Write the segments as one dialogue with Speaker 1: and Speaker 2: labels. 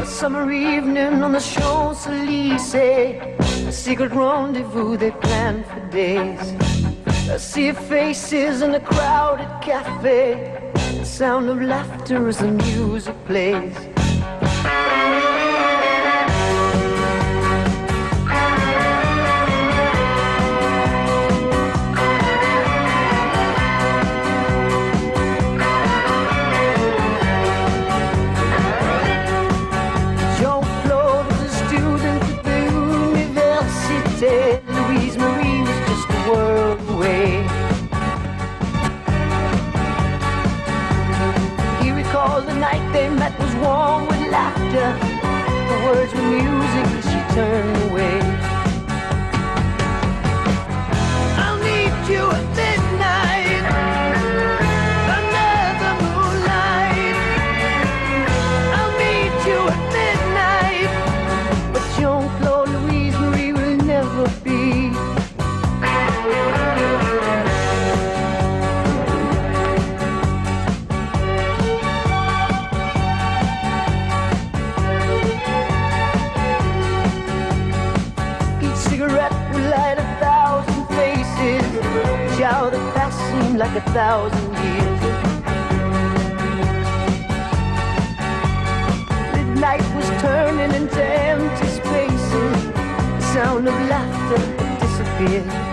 Speaker 1: A summer evening on the Champs-Elysees, a secret rendezvous they planned for days. I see your faces in a crowded cafe. The sound of laughter as the music plays. warm with laughter. The words were music she turned. like a thousand years. Midnight was turning into empty spaces. The sound of laughter disappeared.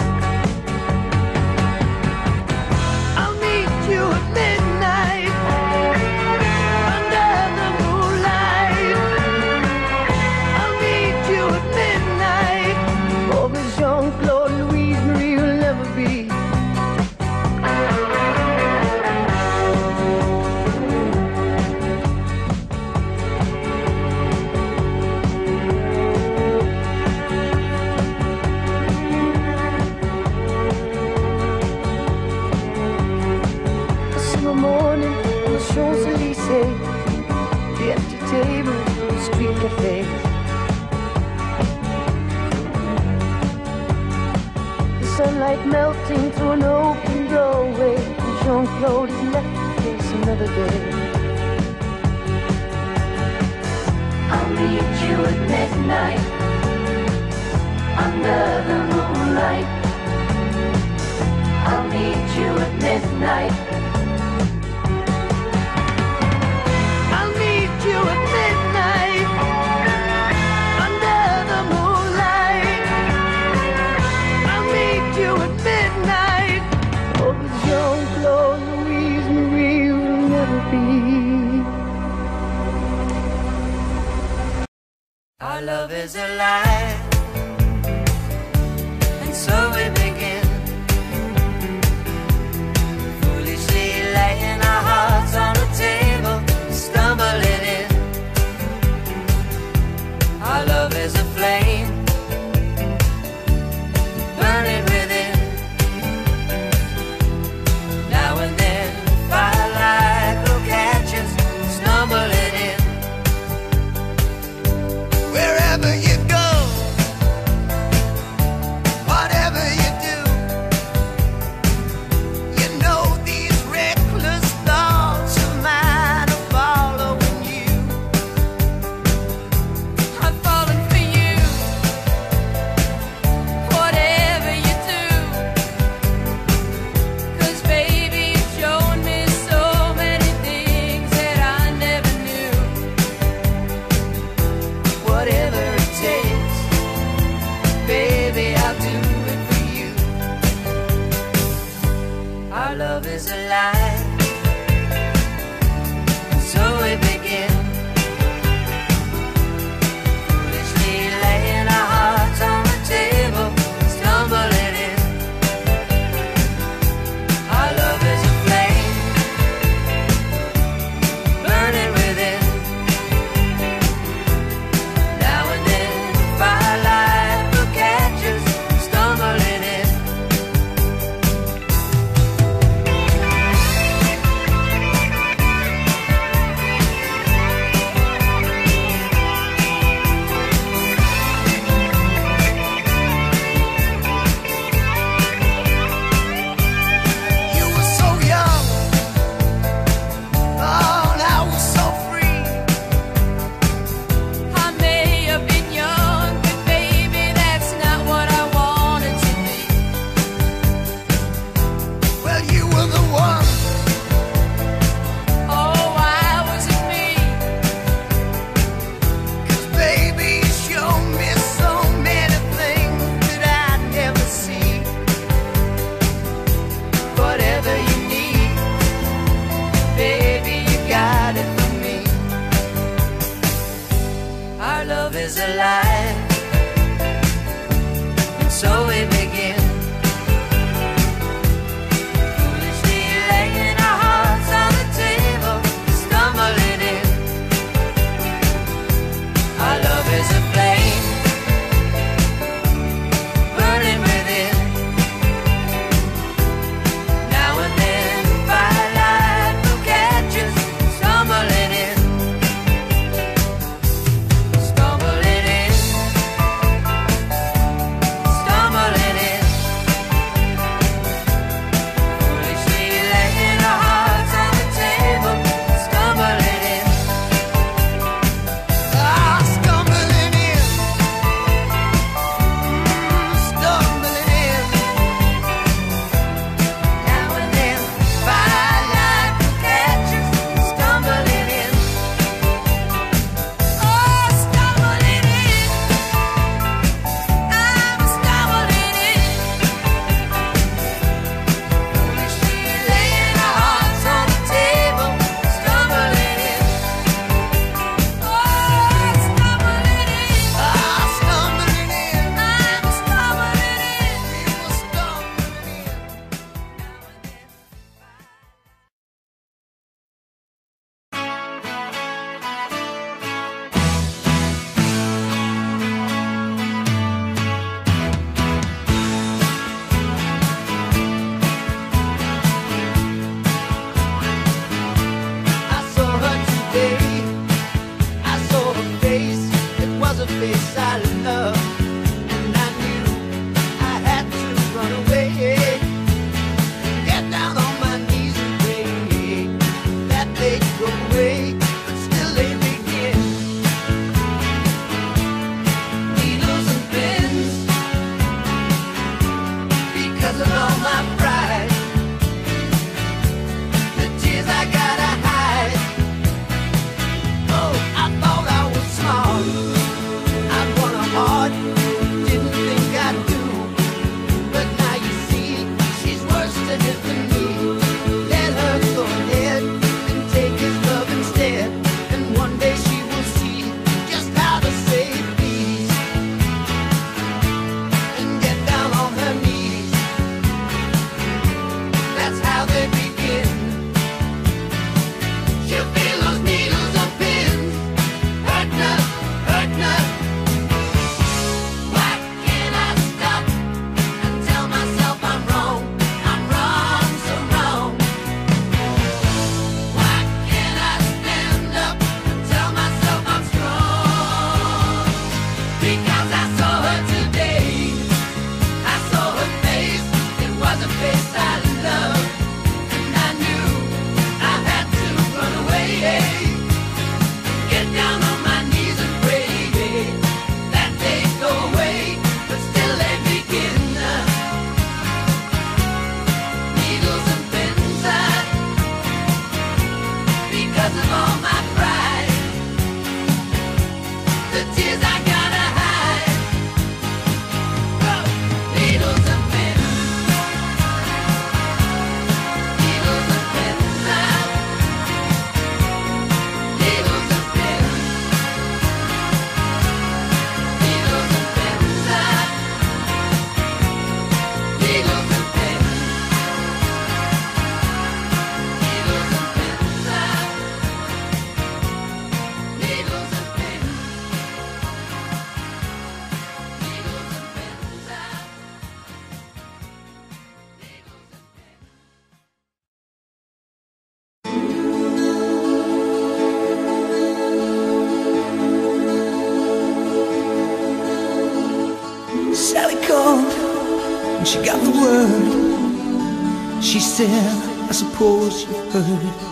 Speaker 2: I suppose you've heard.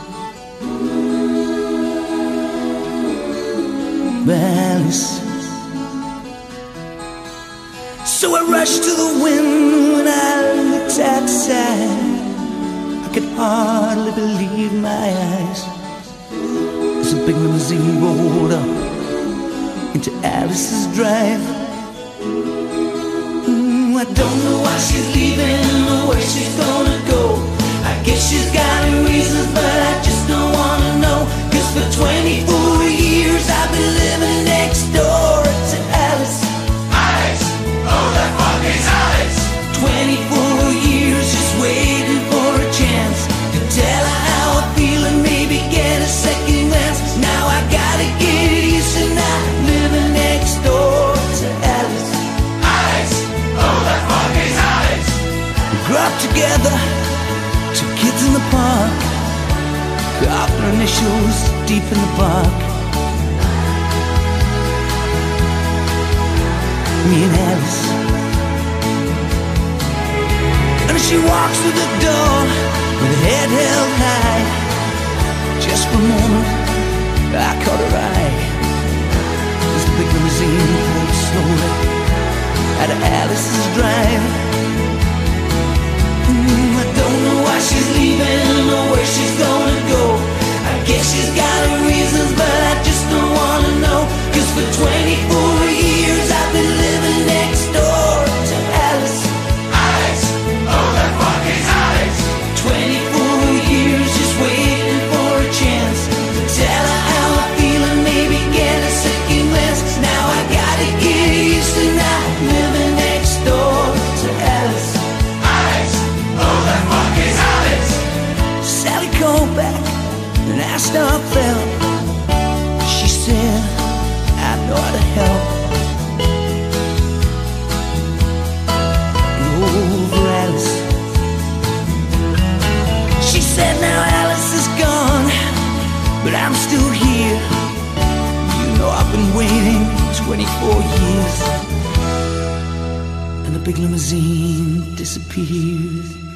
Speaker 2: Alice. So I rushed to the wind when I looked outside. I could hardly believe my eyes. As a big limousine rolled up into Alice's drive. I don't know why she's leaving or where she's gonna go. I guess she's got her reasons, but I just don't wanna know. Cause for 24 Initials deep in the bark Me and Alice And she walks through the door With her head held high. Just for a moment I caught her eye. As the big limousine pulled slowly Out of Alice's drive. Mm, I don't know why she's leaving or where she's gonna go. I guess she's got her reasons, but I just don't wanna know. Cause for 24 limousine disappears.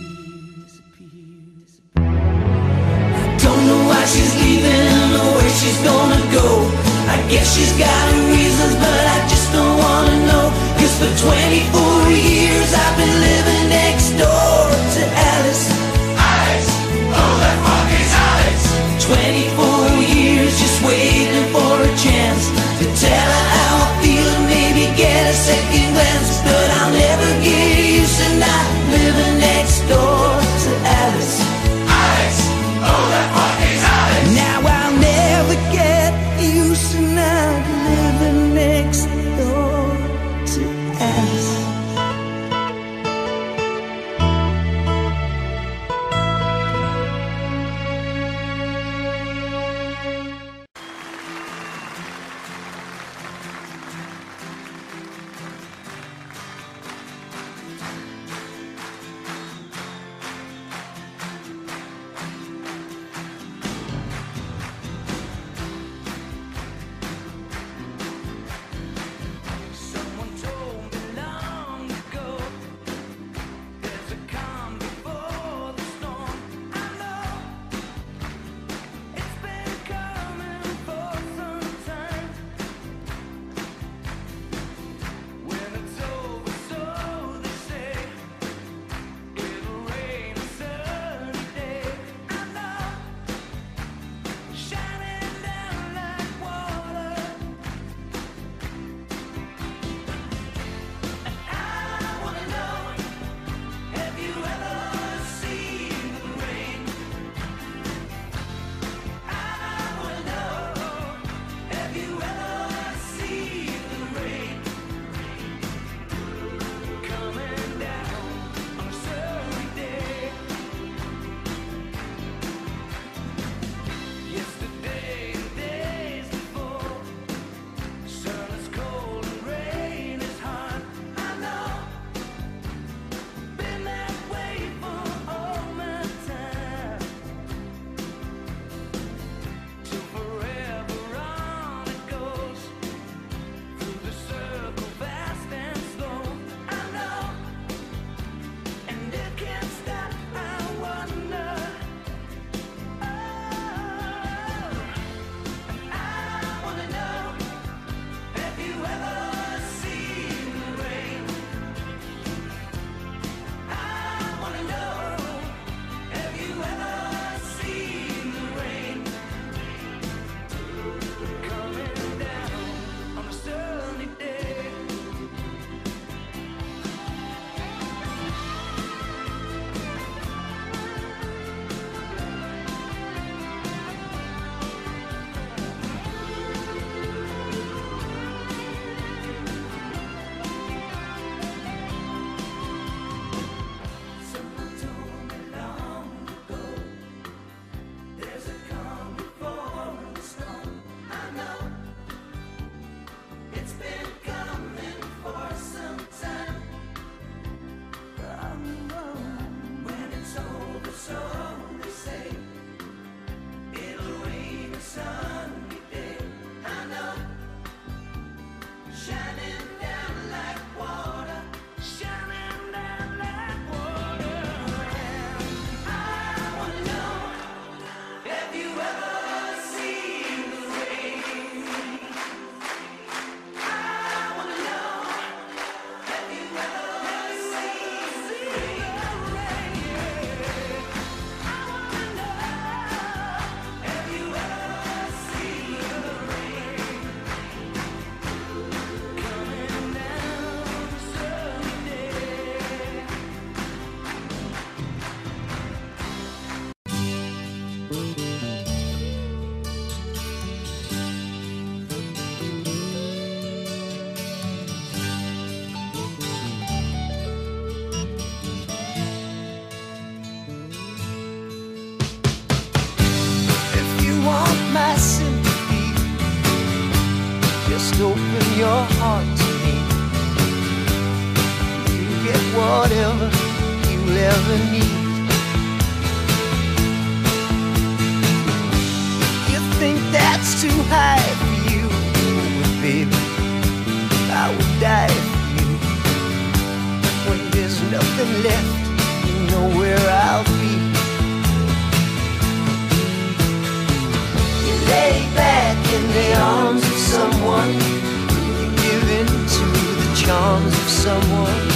Speaker 1: Charms of someone.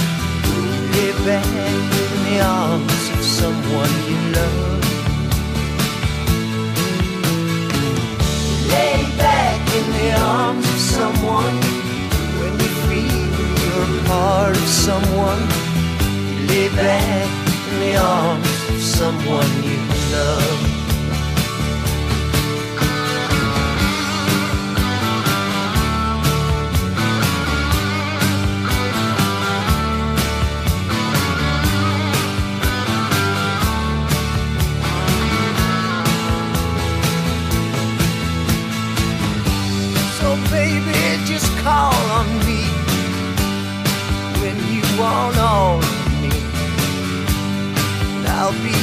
Speaker 1: Lay back in the arms of someone you love. lay back in the arms of someone when you feel you're part of someone. Lay back in the arms of someone you love.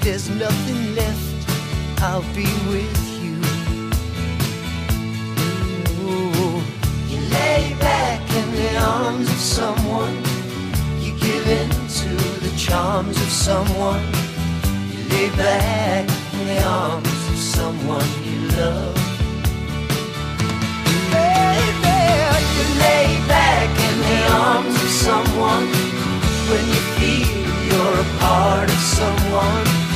Speaker 1: There's nothing left, I'll be with you. Ooh, you lay back in the arms of someone. You give in to the charms of someone. You lay back in the arms of someone you love. Baby, you lay back in the arms of someone when you feel you're a part of someone.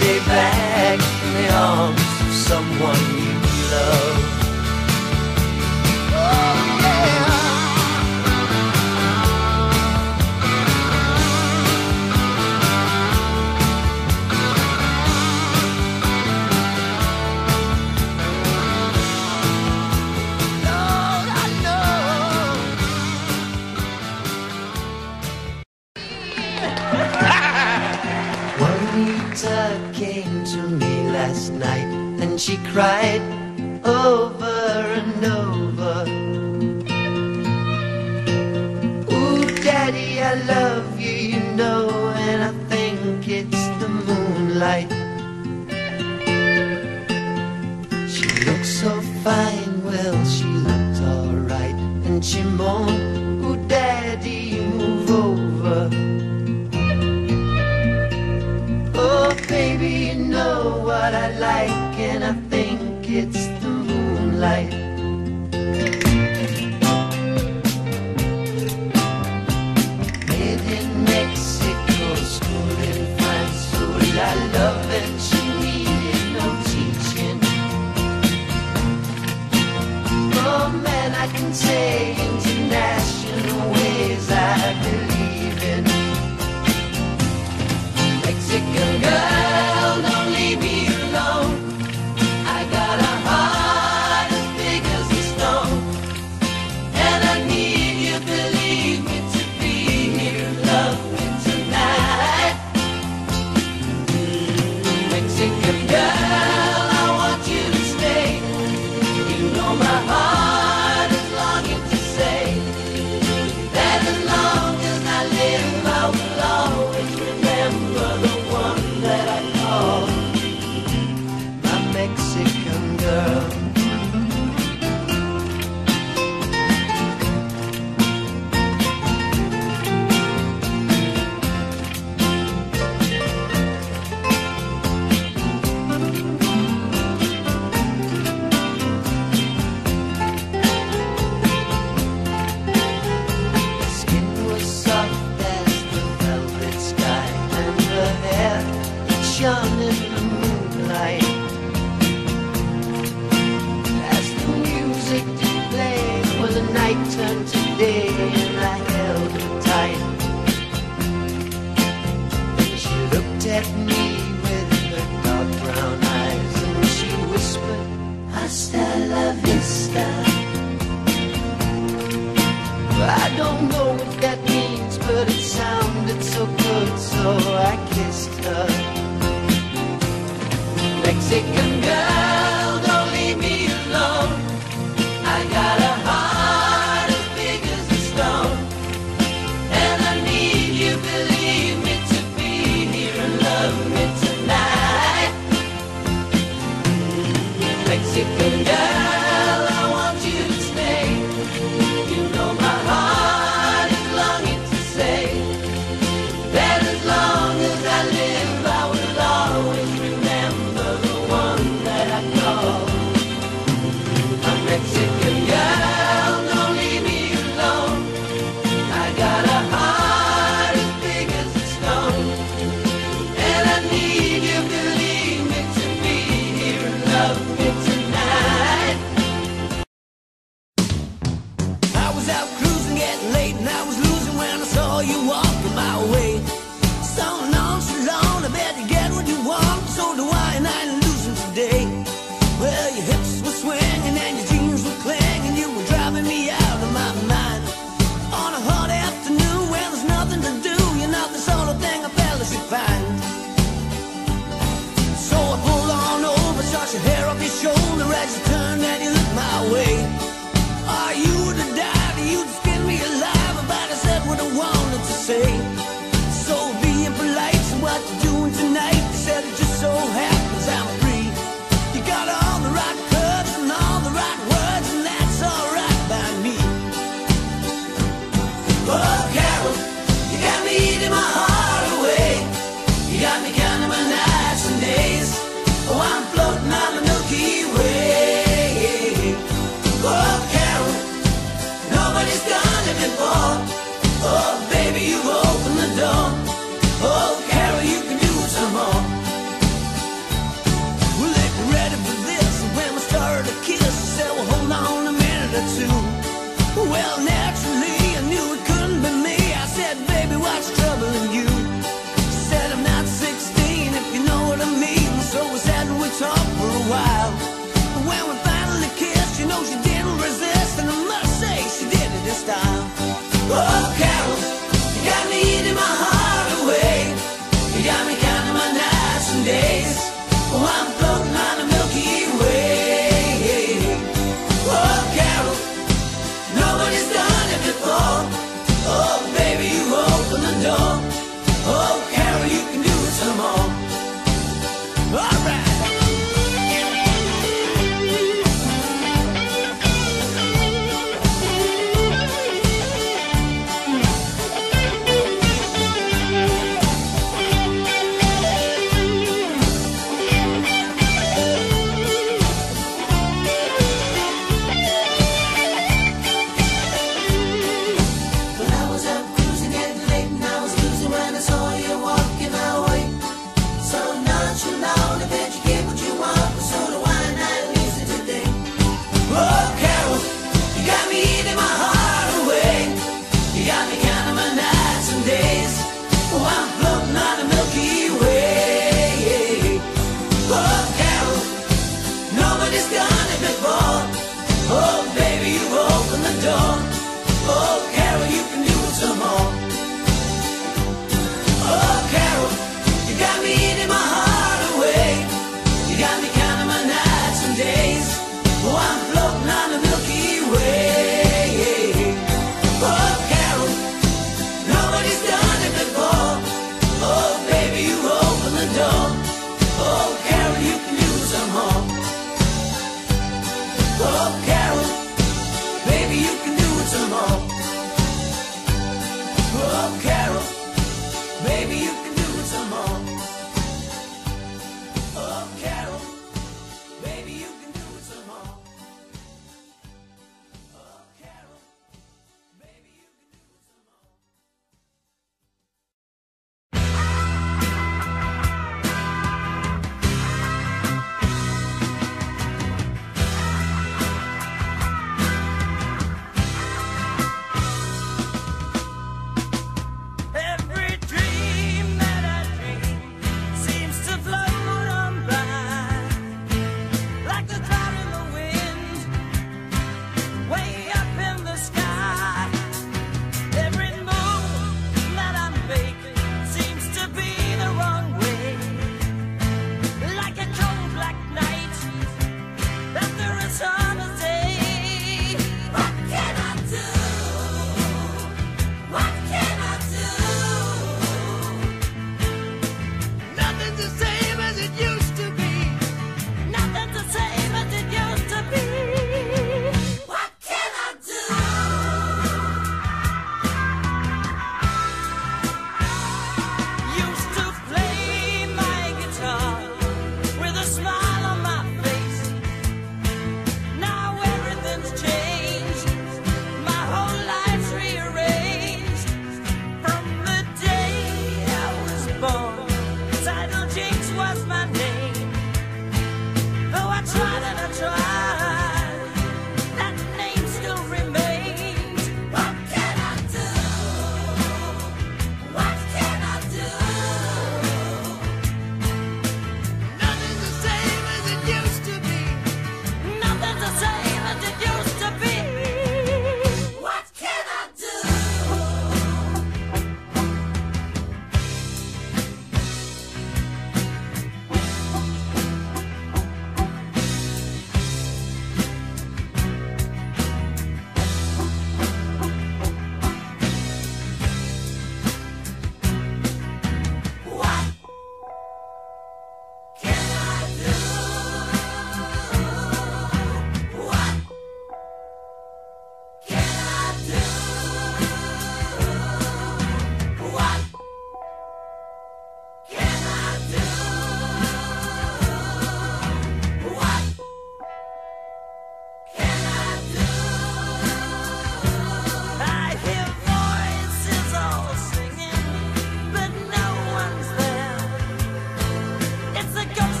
Speaker 1: Back in the arms of someone you love. Oh, and she cried over and over. Ooh, Daddy, I love you, you know, and I think it's the moonlight. She looked so fine, well, she looked alright, and she moaned, Ooh, Daddy, move over. Oh, baby, you know what I like, and I think it's the moonlight. Girl,